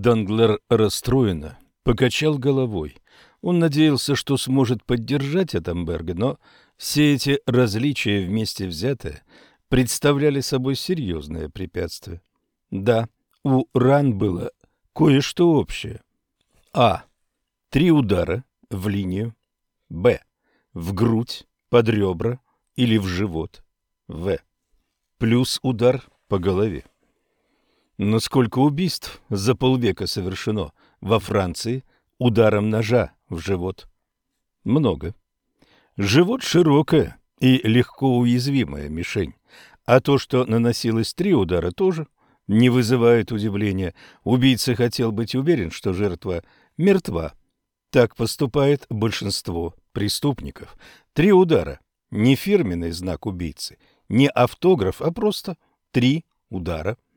Данглер расстроенно покачал головой. Он надеялся, что сможет поддержать Атамберга, но все эти различия вместе взятые представляли собой серьезное препятствие. Да, у ран было кое-что общее. А. Три удара в линию. Б. В грудь, под ребра или в живот. В. Плюс удар по голове. Насколько убийств за полвека совершено во Франции ударом ножа в живот? Много. Живот широкая и легко уязвимая мишень. А то, что наносилось три удара, тоже не вызывает удивления. Убийца хотел быть уверен, что жертва мертва. Так поступает большинство преступников. Три удара – не фирменный знак убийцы, не автограф, а просто три удара –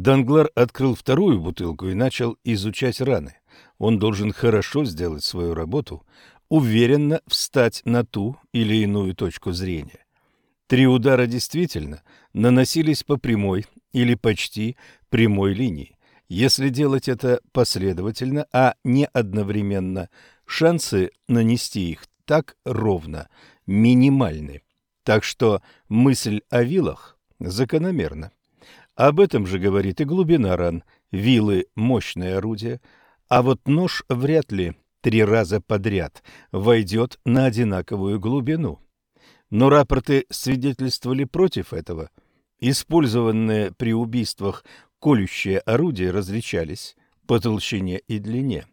Данглар открыл вторую бутылку и начал изучать раны. Он должен хорошо сделать свою работу, уверенно встать на ту или иную точку зрения. Три удара действительно наносились по прямой или почти прямой линии. Если делать это последовательно, а не одновременно, шансы нанести их так ровно минимальны. Так что мысль о вилах закономерна. Об этом же говорит и глубина ран. Вилы – мощное орудие, а вот нож вряд ли три раза подряд войдет на одинаковую глубину. Но рапорты свидетельствовали против этого. Использованные при убийствах колющие орудия различались по толщине и длине.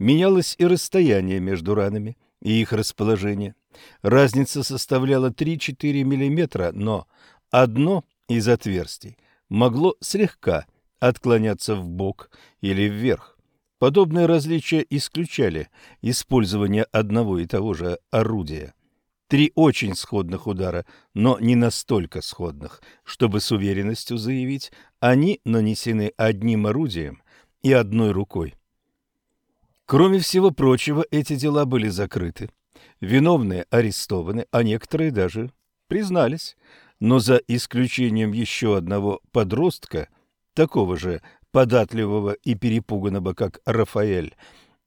Менялось и расстояние между ранами, и их расположение. Разница составляла 3-4 мм, но одно из отверстий могло слегка отклоняться в бок или вверх. Подобные различия исключали использование одного и того же орудия. Три очень сходных удара, но не настолько сходных, чтобы с уверенностью заявить, они нанесены одним орудием и одной рукой. Кроме всего прочего, эти дела были закрыты. Виновные арестованы, а некоторые даже признались но за исключением еще одного подростка, такого же податливого и перепуганного, как Рафаэль,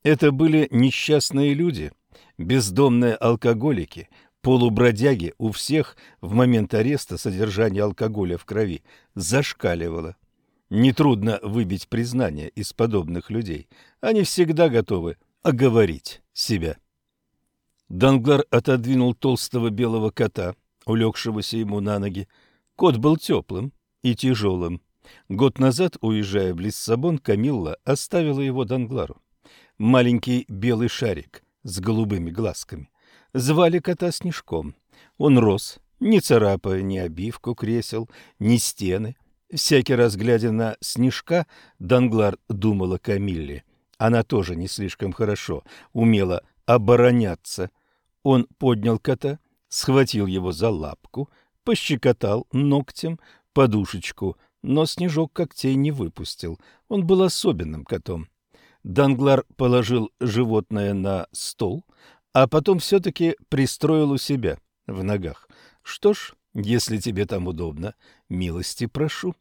это были несчастные люди, бездомные алкоголики, полубродяги у всех в момент ареста содержание алкоголя в крови зашкаливало. Нетрудно выбить признание из подобных людей. Они всегда готовы оговорить себя. Данглар отодвинул толстого белого кота – улегшегося ему на ноги. Кот был теплым и тяжелым. Год назад, уезжая в Лиссабон, Камилла оставила его Данглару. Маленький белый шарик с голубыми глазками. Звали кота Снежком. Он рос, не царапая ни обивку кресел, ни стены. Всякий раз, глядя на Снежка, Данглар думала Камилле. Она тоже не слишком хорошо умела обороняться. Он поднял кота схватил его за лапку, пощекотал ногтем подушечку, но снежок когтей не выпустил. Он был особенным котом. Данглар положил животное на стол, а потом все-таки пристроил у себя в ногах. Что ж, если тебе там удобно, милости прошу.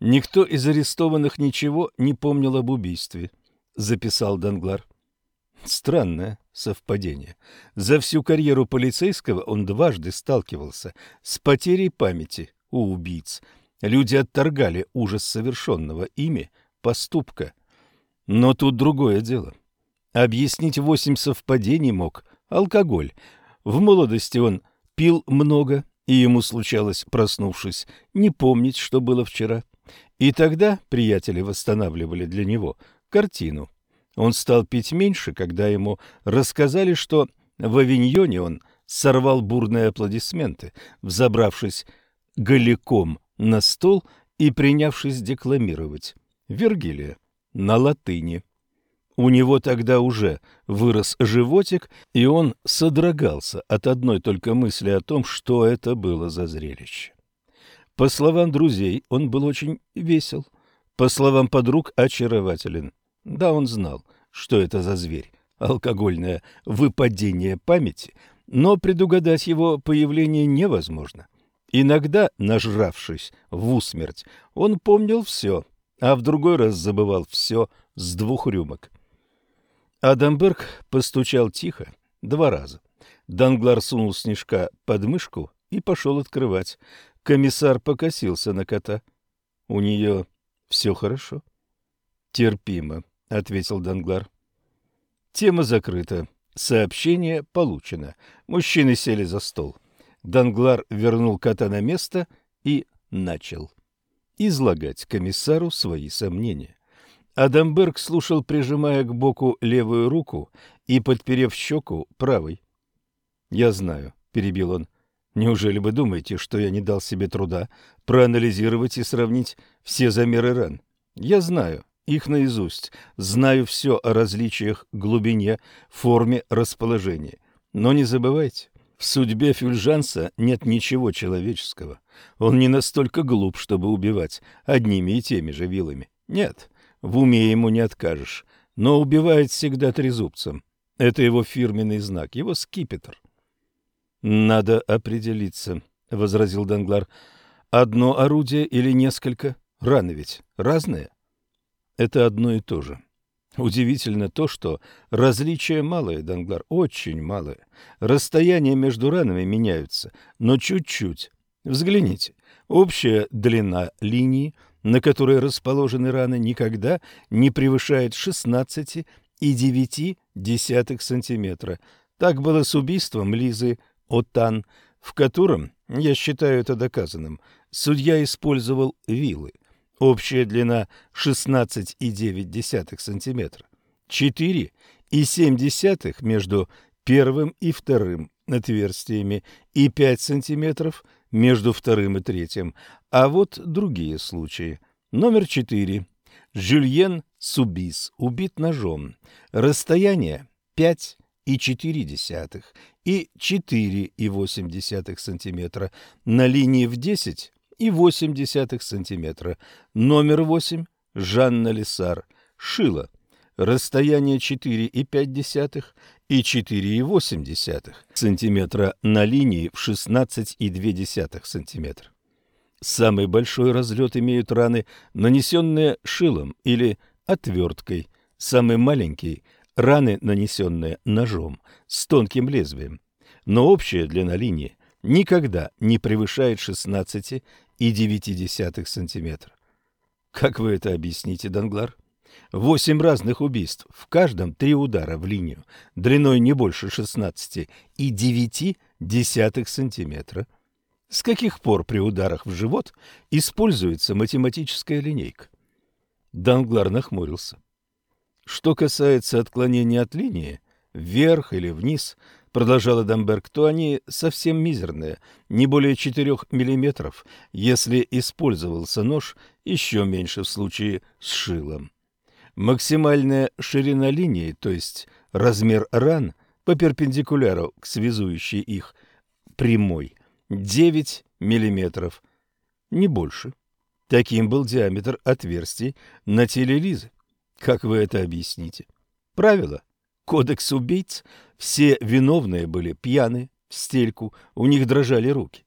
Никто из арестованных ничего не помнил об убийстве, записал Данглар. Странная совпадение. За всю карьеру полицейского он дважды сталкивался с потерей памяти у убийц. Люди отторгали ужас совершенного ими поступка. Но тут другое дело. Объяснить восемь совпадений мог алкоголь. В молодости он пил много, и ему случалось, проснувшись, не помнить, что было вчера. И тогда приятели восстанавливали для него картину – он стал пить меньше, когда ему рассказали, что в Авиньоне он сорвал бурные аплодисменты, взобравшись голиком на стол и принявшись декламировать. Вергилия на латыни. У него тогда уже вырос животик, и он содрогался от одной только мысли о том, что это было за зрелище. По словам друзей, он был очень весел, по словам подруг, очарователен. Да он знал, что это за зверь, алкогольное выпадение памяти, но предугадать его появление невозможно. Иногда, нажравшись в усмерть, он помнил все, а в другой раз забывал все с двух рюмок. Адамберг постучал тихо два раза. Данглар сунул снежка под мышку и пошел открывать. Комиссар покосился на кота. У нее все хорошо? Терпимо, — ответил Данглар. Тема закрыта. Сообщение получено. Мужчины сели за стол. Данглар вернул кота на место и начал излагать комиссару свои сомнения. Адамберг слушал, прижимая к боку левую руку и подперев щеку правой. «Я знаю», — перебил он. «Неужели вы думаете, что я не дал себе труда проанализировать и сравнить все замеры ран? Я знаю, их наизусть, знаю все о различиях, глубине, форме, расположения Но не забывайте, в судьбе Фюльжанса нет ничего человеческого. Он не настолько глуп, чтобы убивать одними и теми же вилами. Нет, в уме ему не откажешь, но убивает всегда трезубцем. Это его фирменный знак, его скипетр. «Надо определиться», — возразил Данглар. «Одно орудие или несколько? Рано ведь. разные это одно и то же. Удивительно то, что различия малые, Данглар, очень малые. Расстояния между ранами меняются, но чуть-чуть. Взгляните, общая длина линии, на которой расположены раны, никогда не превышает 16,9 сантиметра. Так было с убийством Лизы Отан, в котором, я считаю это доказанным, судья использовал вилы общая длина 16,9 см. 4,7 между первым и вторым отверстиями и 5 см между вторым и третьим. А вот другие случаи. Номер 4. Жюльен Субис убит ножом. Расстояние 5 и 4 и 4,8 см на линии в 10 1,8 сантиметра. Номер 8 Жанна Лисар. Шило. Расстояние 4,5 и 4,8 сантиметра на линии в 16,2 сантиметра. Самый большой разлет имеют раны, нанесенные шилом или отверткой. Самый маленький – раны, нанесенные ножом с тонким лезвием. Но общая длина линии никогда не превышает 16,2 и 9 сантиметра. Как вы это объясните, Данглар? Восемь разных убийств, в каждом три удара в линию, длиной не больше 16 и 9 десятых сантиметра. С каких пор при ударах в живот используется математическая линейка? Данглар нахмурился. Что касается отклонения от линии, вверх или вниз – продолжала Дамберг, то они совсем мизерные, не более 4 мм, если использовался нож, еще меньше в случае с шилом. Максимальная ширина линии, то есть размер ран по перпендикуляру к связующей их прямой, 9 мм, не больше. Таким был диаметр отверстий на теле Лизы. Как вы это объясните? Правило – Кодекс убийц, все виновные были пьяны, в стельку, у них дрожали руки.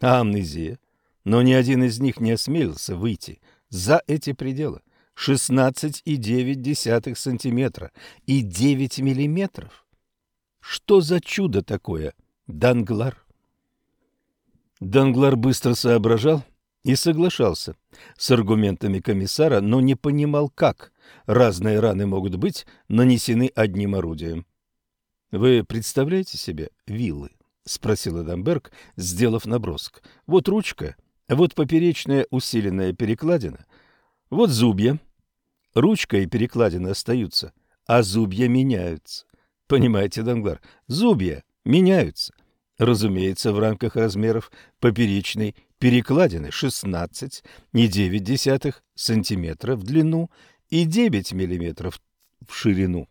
А амнезия? Но ни один из них не осмелился выйти за эти пределы. 16,9 сантиметра и 9 миллиметров. Что за чудо такое, Данглар? Данглар быстро соображал, и соглашался. С аргументами комиссара, но не понимал, как. Разные раны могут быть нанесены одним орудием. «Вы представляете себе виллы?» — спросил Эдамберг, сделав набросок. «Вот ручка, вот поперечная усиленная перекладина, вот зубья. Ручка и перекладина остаются, а зубья меняются. Понимаете, Данглар, зубья меняются. Разумеется, в рамках размеров поперечной перекладины 16,9 см в длину и 9 мм в ширину.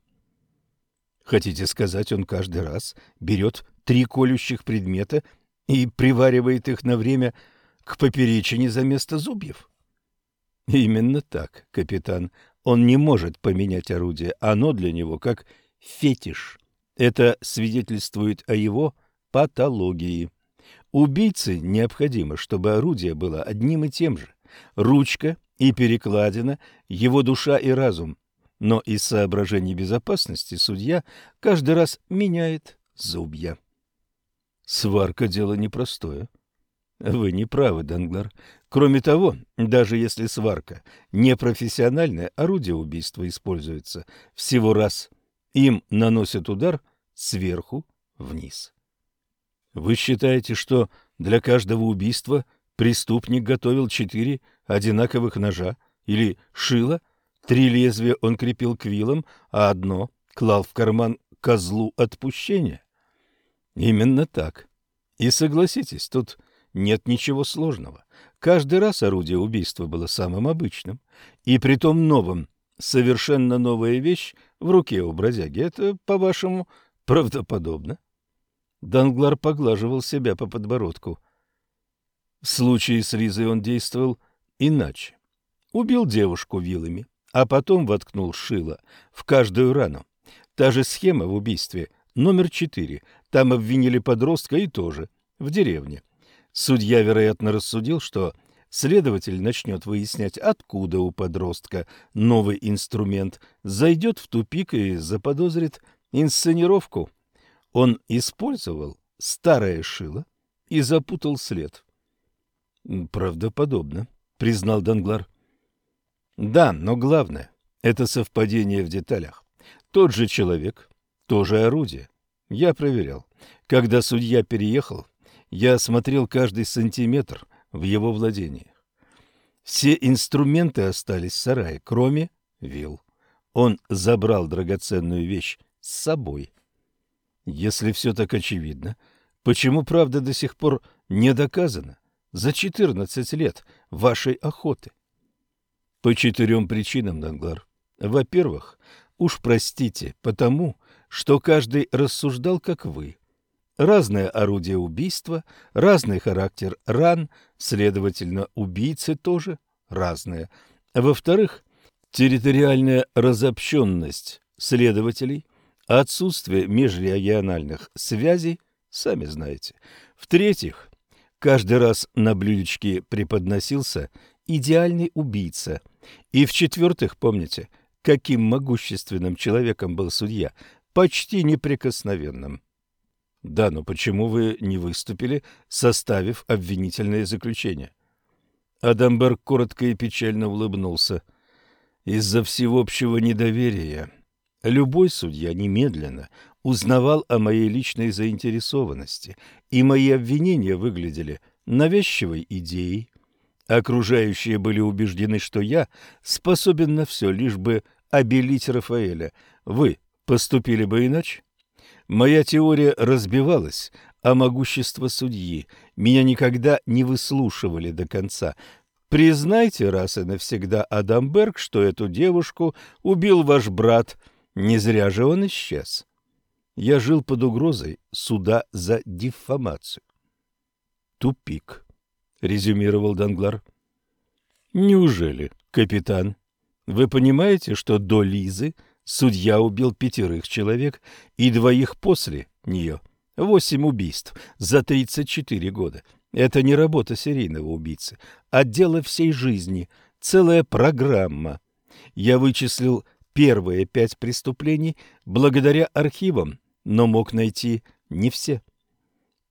Хотите сказать, он каждый раз берет три колющих предмета и приваривает их на время к поперечине за место зубьев? Именно так, капитан. Он не может поменять орудие, оно для него как фетиш. Это свидетельствует о его патологии. Убийце необходимо, чтобы орудие было одним и тем же. Ручка и перекладина, его душа и разум. Но из соображений безопасности судья каждый раз меняет зубья. Сварка – дело непростое. Вы не правы, Данглар. Кроме того, даже если сварка непрофессиональное орудие убийства используется всего раз. Им наносят удар сверху вниз. Вы считаете, что для каждого убийства преступник готовил четыре одинаковых ножа или шила? Три лезвия он крепил к вилам, а одно клал в карман козлу отпущения? Именно так. И согласитесь, тут нет ничего сложного. Каждый раз орудие убийства было самым обычным, и при том новым. Совершенно новая вещь в руке у бродяги. Это, по-вашему, правдоподобно? — Данглар поглаживал себя по подбородку. В случае с Ризой он действовал иначе. Убил девушку вилами, а потом воткнул шило в каждую рану. Та же схема в убийстве номер четыре. Там обвинили подростка и тоже в деревне. Судья, вероятно, рассудил, что следователь начнет выяснять, откуда у подростка новый инструмент, зайдет в тупик и заподозрит инсценировку – он использовал старое шило и запутал след. «Правдоподобно», — признал Данглар. «Да, но главное — это совпадение в деталях. Тот же человек, то же орудие. Я проверял. Когда судья переехал, я осмотрел каждый сантиметр в его владениях. Все инструменты остались в сарае, кроме вил. Он забрал драгоценную вещь с собой. Если все так очевидно, почему правда до сих пор не доказана за 14 лет вашей охоты? По четырем причинам, Данглар. Во-первых, уж простите, потому что каждый рассуждал, как вы. Разное орудие убийства, разный характер ран, следовательно, убийцы тоже разные. Во-вторых, территориальная разобщенность следователей, Отсутствие межрегиональных связей сами знаете. В-третьих, каждый раз на блюдечке преподносился идеальный убийца. И в-четвертых, помните, каким могущественным человеком был судья, почти неприкосновенным. Да, но почему вы не выступили, составив обвинительное заключение? Адамберг коротко и печально улыбнулся. Из-за всеобщего недоверия Любой судья немедленно узнавал о моей личной заинтересованности, и мои обвинения выглядели навязчивой идеей. Окружающие были убеждены, что я способен на все, лишь бы обелить Рафаэля. Вы поступили бы иначе? Моя теория разбивалась а могущество судьи. Меня никогда не выслушивали до конца. Признайте раз и навсегда, Адамберг, что эту девушку убил ваш брат – не зря же он исчез. Я жил под угрозой суда за диффамацию. Тупик, резюмировал Данглар. Неужели, капитан, вы понимаете, что до Лизы судья убил пятерых человек и двоих после нее? Восемь убийств за 34 года. Это не работа серийного убийцы, а дело всей жизни, целая программа. Я вычислил первые пять преступлений благодаря архивам, но мог найти не все.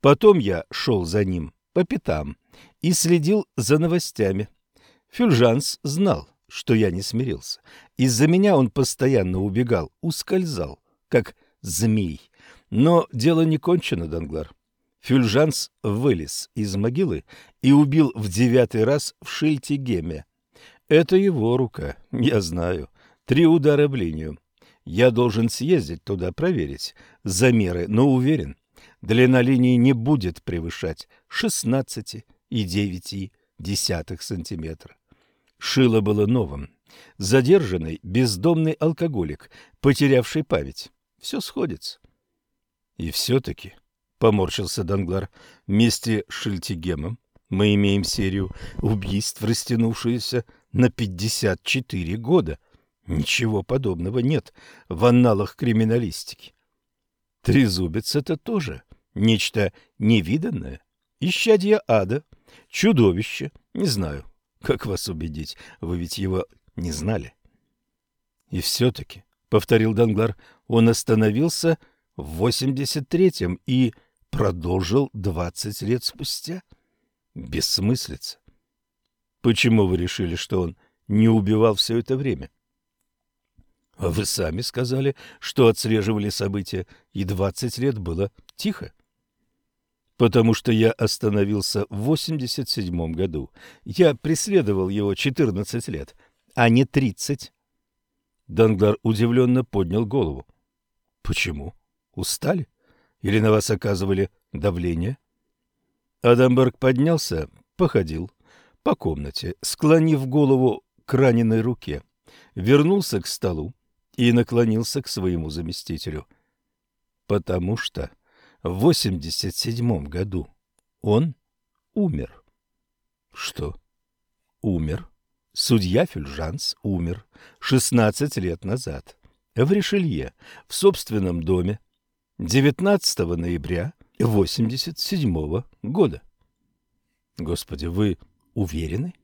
Потом я шел за ним по пятам и следил за новостями. Фюльжанс знал, что я не смирился. Из-за меня он постоянно убегал, ускользал, как змей. Но дело не кончено, Данглар. Фюльжанс вылез из могилы и убил в девятый раз в Шильтигеме. Это его рука, я знаю. Три удара в линию. Я должен съездить туда проверить. Замеры, но уверен, длина линии не будет превышать 16,9 сантиметра. Шило было новым. Задержанный бездомный алкоголик, потерявший память. Все сходится. И все-таки, — поморщился Данглар, — вместе с Шильтигемом мы имеем серию убийств, растянувшуюся на 54 года — Ничего подобного нет в анналах криминалистики. Трезубец — это тоже нечто невиданное. Исчадье ада, чудовище, не знаю, как вас убедить, вы ведь его не знали. И все-таки, — повторил Данглар, — он остановился в 83-м и продолжил 20 лет спустя. Бессмыслица. Почему вы решили, что он не убивал все это время? Вы сами сказали, что отслеживали события, и 20 лет было тихо. Потому что я остановился в 87 году. Я преследовал его 14 лет, а не 30. Данглар удивленно поднял голову. Почему? Устали? Или на вас оказывали давление? Адамберг поднялся, походил по комнате, склонив голову к раненой руке. Вернулся к столу, и наклонился к своему заместителю. Потому что в 87 году он умер. Что? Умер. Судья Фюльжанс умер 16 лет назад в Ришелье, в собственном доме, 19 ноября 87 -го года. Господи, вы уверены?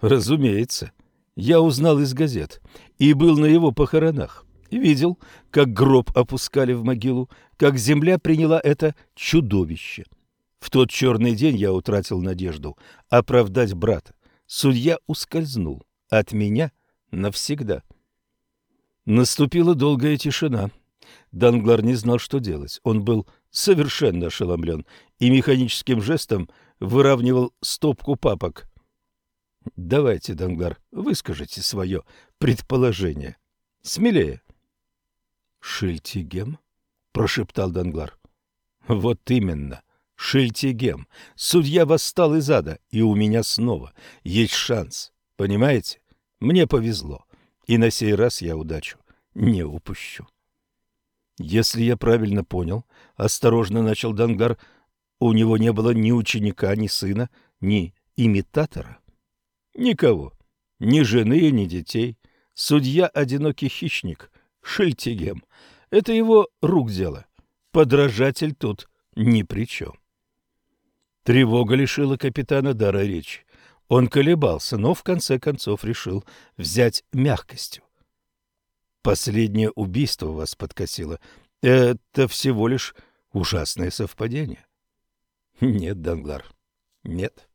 Разумеется. Я узнал из газет и был на его похоронах. И видел, как гроб опускали в могилу, как земля приняла это чудовище. В тот черный день я утратил надежду оправдать брата. Судья ускользнул от меня навсегда. Наступила долгая тишина. Данглар не знал, что делать. Он был совершенно ошеломлен и механическим жестом выравнивал стопку папок – Давайте, Данглар, выскажите свое предположение. Смелее. Шильтигем? Прошептал Данглар. Вот именно. Шильтигем. Судья восстал из ада, и у меня снова есть шанс. Понимаете? Мне повезло. И на сей раз я удачу не упущу. Если я правильно понял, осторожно начал Дангар, у него не было ни ученика, ни сына, ни имитатора. Никого. Ни жены, ни детей. Судья – одинокий хищник. Шильтигем. Это его рук дело. Подражатель тут ни при чем. Тревога лишила капитана дара речи. Он колебался, но в конце концов решил взять мягкостью. Последнее убийство вас подкосило. Это всего лишь ужасное совпадение. Нет, Данглар, нет.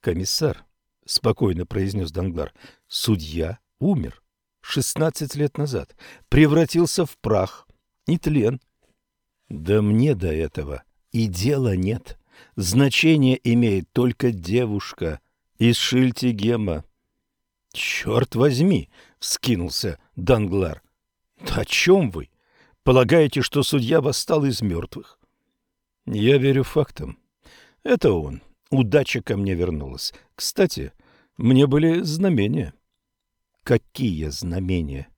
Комиссар, спокойно произнес Данглар. Судья умер. Шестнадцать лет назад. Превратился в прах. И тлен. Да мне до этого и дела нет. Значение имеет только девушка из Шильтигема. Черт возьми! Вскинулся Данглар. Да о чем вы? Полагаете, что судья восстал из мертвых? Я верю фактам. Это он. Удача ко мне вернулась. Кстати, мне были знамения. Какие знамения?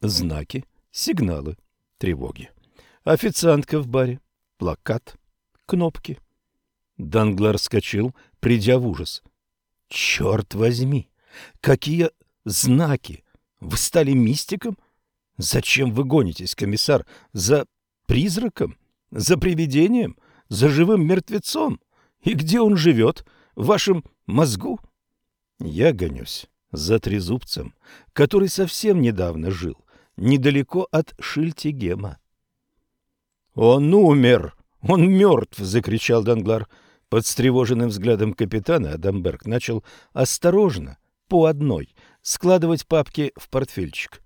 Знаки, сигналы, тревоги. Официантка в баре, плакат, кнопки. Данглар вскочил, придя в ужас. Черт возьми! Какие знаки! Вы стали мистиком? Зачем вы гонитесь, комиссар, за призраком, за привидением, за живым мертвецом? И где он живет? В вашем мозгу? — я гонюсь за трезубцем, который совсем недавно жил, недалеко от Шильтигема. «Он умер! Он мертв!» — закричал Данглар. Под встревоженным взглядом капитана Адамберг начал осторожно, по одной, складывать папки в портфельчик.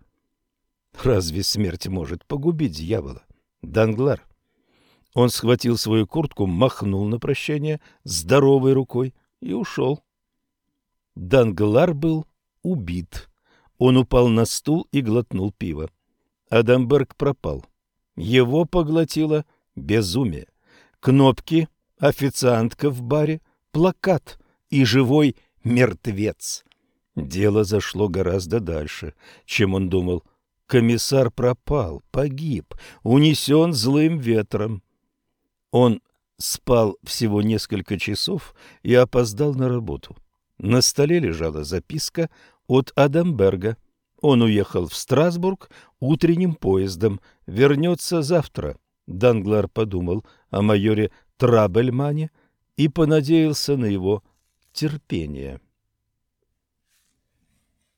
«Разве смерть может погубить дьявола?» «Данглар!» Он схватил свою куртку, махнул на прощание здоровой рукой и ушел. Данглар был убит. Он упал на стул и глотнул пиво. Адамберг пропал. Его поглотило безумие. Кнопки, официантка в баре, плакат и живой мертвец. Дело зашло гораздо дальше, чем он думал. Комиссар пропал, погиб, унесен злым ветром. Он спал всего несколько часов и опоздал на работу. На столе лежала записка от Адамберга. Он уехал в Страсбург утренним поездом, вернется завтра. Данглар подумал о майоре Трабельмане и понадеялся на его терпение.